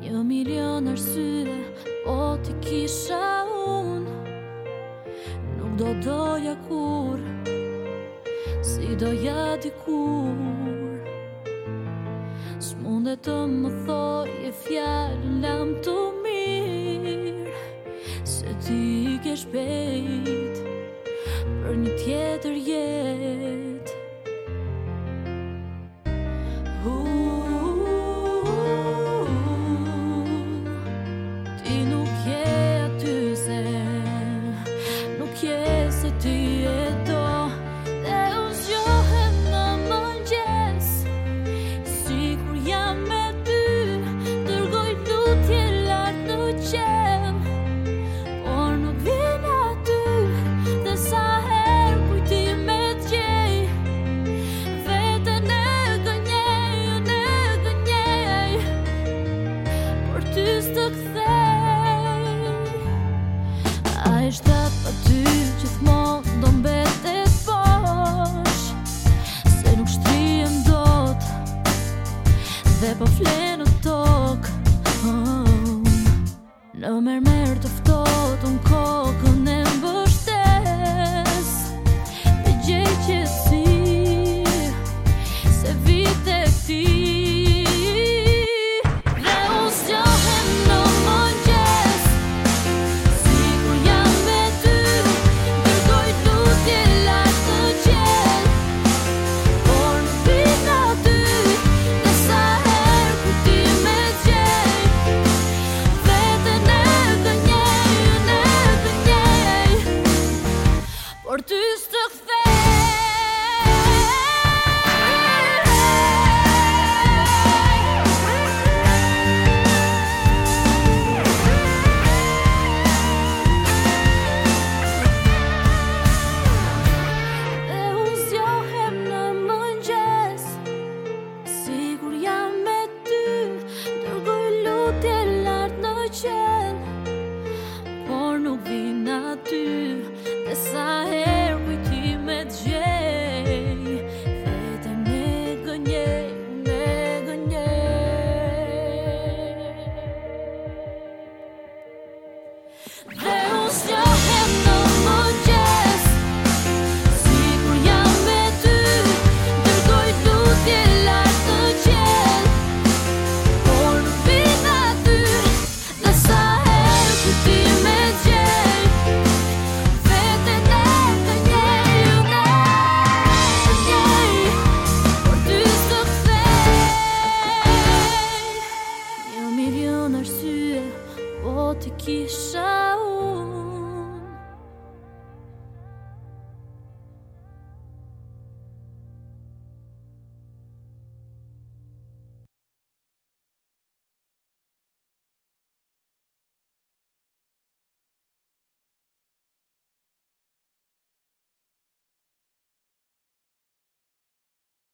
Një milion është syre Po t'i do doja kur Si doja dikur Shmunde të më thoi e fjallam të mirë ti ke shpejt Për një tjetër jet Uuuu Kështë të këthej A e shtatë për ty Që thmo Do mbet e sposh Se nuk shtri e mdot Dhe po flenë të tok Në oh, mërme share.